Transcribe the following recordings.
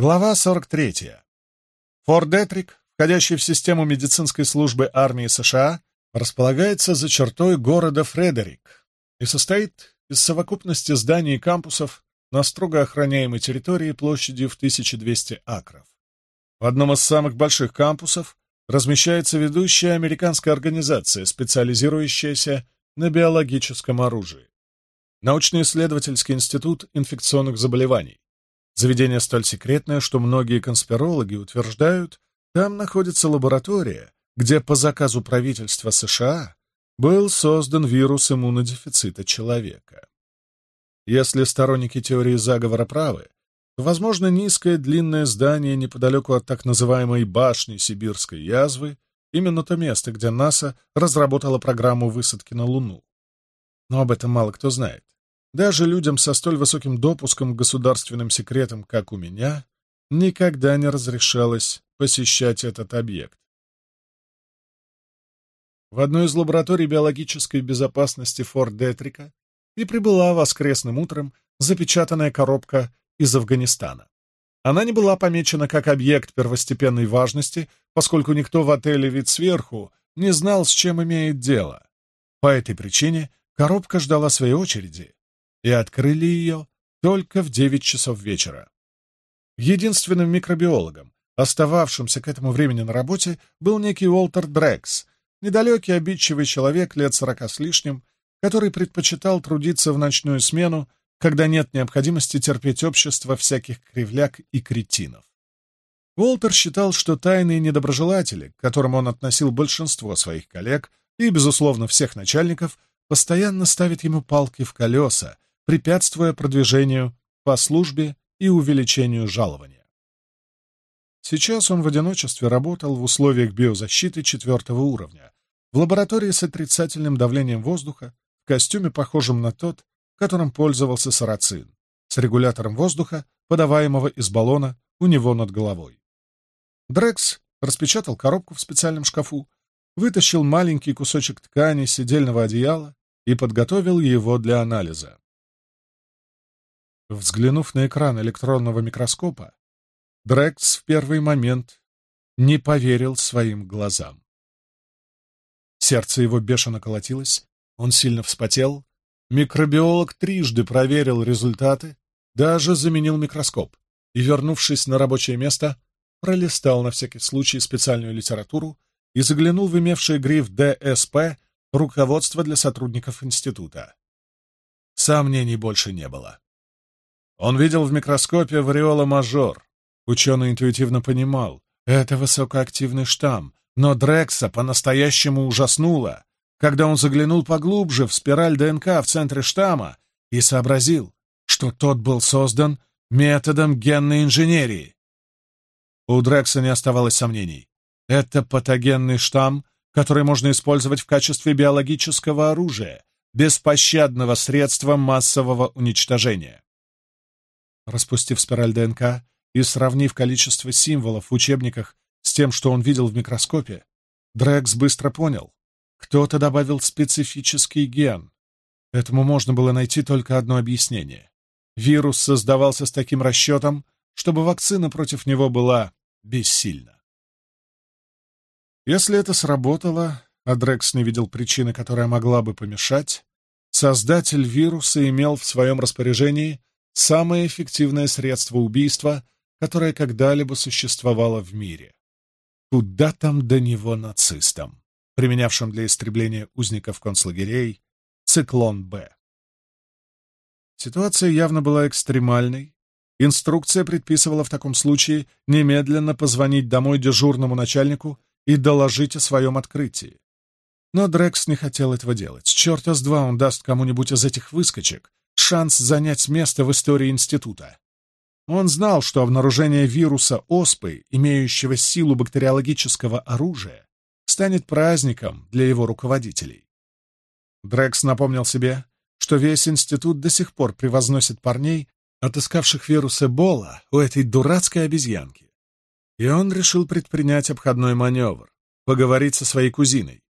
Глава 43. Форт Детрик, входящий в систему медицинской службы армии США, располагается за чертой города Фредерик и состоит из совокупности зданий и кампусов на строго охраняемой территории площадью в 1200 акров. В одном из самых больших кампусов размещается ведущая американская организация, специализирующаяся на биологическом оружии. Научно-исследовательский институт инфекционных заболеваний Заведение столь секретное, что многие конспирологи утверждают, там находится лаборатория, где по заказу правительства США был создан вирус иммунодефицита человека. Если сторонники теории заговора правы, то, возможно, низкое длинное здание неподалеку от так называемой башни сибирской язвы именно то место, где НАСА разработала программу высадки на Луну. Но об этом мало кто знает. Даже людям со столь высоким допуском к государственным секретам, как у меня, никогда не разрешалось посещать этот объект. В одной из лабораторий биологической безопасности Форт Детрика и прибыла воскресным утром запечатанная коробка из Афганистана. Она не была помечена как объект первостепенной важности, поскольку никто в отеле вид сверху не знал, с чем имеет дело. По этой причине коробка ждала своей очереди и открыли ее только в девять часов вечера. Единственным микробиологом, остававшимся к этому времени на работе, был некий Уолтер Дрекс, недалекий обидчивый человек лет сорока с лишним, который предпочитал трудиться в ночную смену, когда нет необходимости терпеть общество всяких кривляк и кретинов. Уолтер считал, что тайные недоброжелатели, к которым он относил большинство своих коллег и, безусловно, всех начальников, постоянно ставят ему палки в колеса, препятствуя продвижению по службе и увеличению жалования. Сейчас он в одиночестве работал в условиях биозащиты четвертого уровня, в лаборатории с отрицательным давлением воздуха, в костюме, похожем на тот, которым пользовался сарацин, с регулятором воздуха, подаваемого из баллона у него над головой. Дрекс распечатал коробку в специальном шкафу, вытащил маленький кусочек ткани сидельного одеяла и подготовил его для анализа. Взглянув на экран электронного микроскопа, Дрекс в первый момент не поверил своим глазам. Сердце его бешено колотилось, он сильно вспотел. Микробиолог трижды проверил результаты, даже заменил микроскоп и, вернувшись на рабочее место, пролистал на всякий случай специальную литературу и заглянул в имевший гриф ДСП «Руководство для сотрудников института». Сомнений больше не было. Он видел в микроскопе вариола мажор. Ученый интуитивно понимал, это высокоактивный штамм, но Дрекса по-настоящему ужаснуло, когда он заглянул поглубже в спираль ДНК в центре штамма и сообразил, что тот был создан методом генной инженерии. У Дрекса не оставалось сомнений. Это патогенный штамм, который можно использовать в качестве биологического оружия, беспощадного средства массового уничтожения. Распустив спираль ДНК и сравнив количество символов в учебниках с тем, что он видел в микроскопе, Дрекс быстро понял. Кто-то добавил специфический ген. Этому можно было найти только одно объяснение. Вирус создавался с таким расчетом, чтобы вакцина против него была бессильна. Если это сработало, а Дрекс не видел причины, которая могла бы помешать, создатель вируса имел в своем распоряжении самое эффективное средство убийства, которое когда-либо существовало в мире. Куда там до него нацистам, применявшим для истребления узников концлагерей «Циклон Б». Ситуация явно была экстремальной. Инструкция предписывала в таком случае немедленно позвонить домой дежурному начальнику и доложить о своем открытии. Но Дрекс не хотел этого делать. Черта с два он даст кому-нибудь из этих выскочек, шанс занять место в истории института. Он знал, что обнаружение вируса оспы, имеющего силу бактериологического оружия, станет праздником для его руководителей. Дрекс напомнил себе, что весь институт до сих пор превозносит парней, отыскавших вирус Эбола у этой дурацкой обезьянки. И он решил предпринять обходной маневр, поговорить со своей кузиной.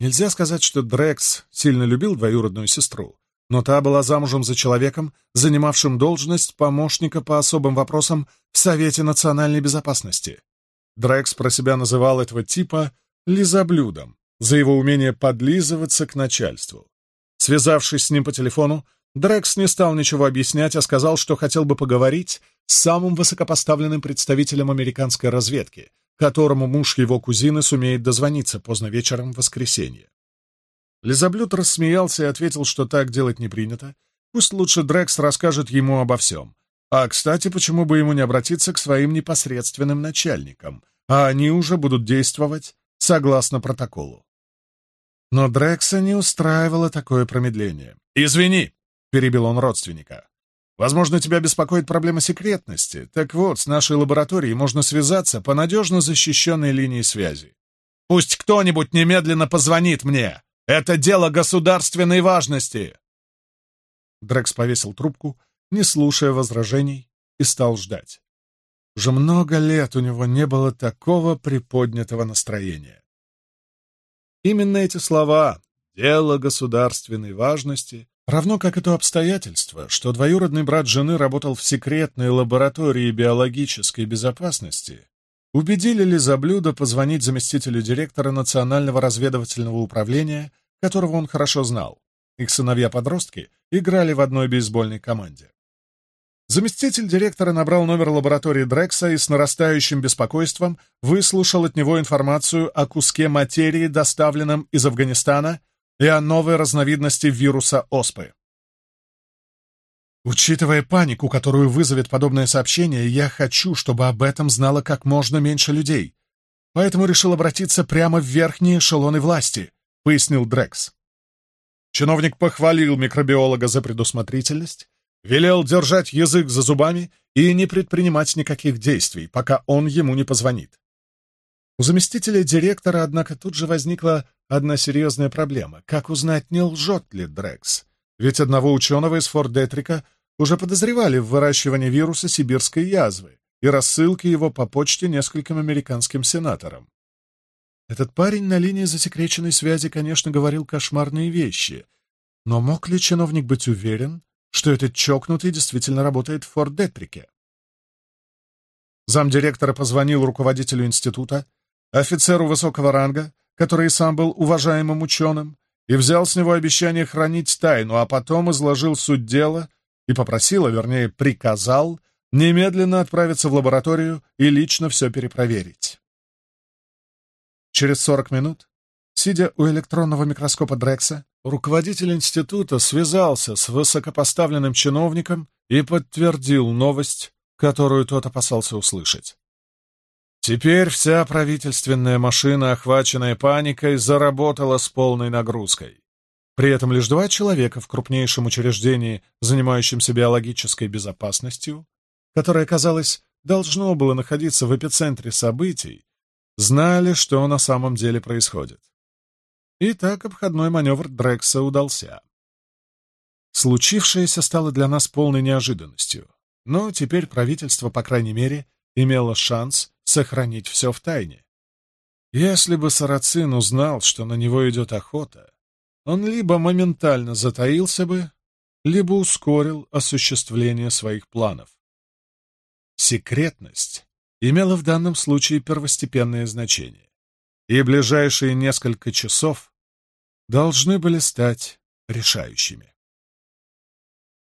Нельзя сказать, что Дрекс сильно любил двоюродную сестру, но та была замужем за человеком, занимавшим должность помощника по особым вопросам в Совете национальной безопасности. Дрекс про себя называл этого типа «лизоблюдом» за его умение подлизываться к начальству. Связавшись с ним по телефону, Дрекс не стал ничего объяснять, а сказал, что хотел бы поговорить с самым высокопоставленным представителем американской разведки, которому муж его кузины сумеет дозвониться поздно вечером в воскресенье. Лизаблюд рассмеялся и ответил, что так делать не принято. Пусть лучше Дрекс расскажет ему обо всем. А, кстати, почему бы ему не обратиться к своим непосредственным начальникам, а они уже будут действовать согласно протоколу. Но Дрекса не устраивало такое промедление. «Извини», — перебил он родственника. «Возможно, тебя беспокоит проблема секретности. Так вот, с нашей лабораторией можно связаться по надежно защищенной линии связи. Пусть кто-нибудь немедленно позвонит мне!» Это дело государственной важности!» Дрекс повесил трубку, не слушая возражений, и стал ждать. Уже много лет у него не было такого приподнятого настроения. Именно эти слова «дело государственной важности» Равно как и то обстоятельство, что двоюродный брат жены работал в секретной лаборатории биологической безопасности, убедили ли Заблюда позвонить заместителю директора Национального разведывательного управления, которого он хорошо знал. Их сыновья-подростки играли в одной бейсбольной команде. Заместитель директора набрал номер лаборатории Дрекса и с нарастающим беспокойством выслушал от него информацию о куске материи, доставленном из Афганистана, и о новой разновидности вируса ОСПы. Учитывая панику, которую вызовет подобное сообщение, я хочу, чтобы об этом знало как можно меньше людей. Поэтому решил обратиться прямо в верхние эшелоны власти, пояснил Дрекс. Чиновник похвалил микробиолога за предусмотрительность, велел держать язык за зубами и не предпринимать никаких действий, пока он ему не позвонит. У заместителя директора, однако, тут же возникла одна серьезная проблема. Как узнать, не лжет ли Дрекс? Ведь одного ученого из Форт Детрика уже подозревали в выращивании вируса сибирской язвы и рассылке его по почте нескольким американским сенаторам. Этот парень на линии засекреченной связи, конечно, говорил кошмарные вещи, но мог ли чиновник быть уверен, что этот чокнутый действительно работает в Форт-Детрике? Замдиректора позвонил руководителю института, офицеру высокого ранга, который сам был уважаемым ученым, и взял с него обещание хранить тайну, а потом изложил суть дела и попросила, вернее, приказал, немедленно отправиться в лабораторию и лично все перепроверить. Через 40 минут, сидя у электронного микроскопа Дрекса, руководитель института связался с высокопоставленным чиновником и подтвердил новость, которую тот опасался услышать. Теперь вся правительственная машина, охваченная паникой, заработала с полной нагрузкой. При этом лишь два человека в крупнейшем учреждении, занимающемся биологической безопасностью, которое, казалось, должно было находиться в эпицентре событий, знали, что на самом деле происходит. И так обходной маневр Дрекса удался. Случившееся стало для нас полной неожиданностью, но теперь правительство, по крайней мере, имело шанс сохранить все в тайне. Если бы Сарацин узнал, что на него идет охота, он либо моментально затаился бы, либо ускорил осуществление своих планов. Секретность имела в данном случае первостепенное значение, и ближайшие несколько часов должны были стать решающими.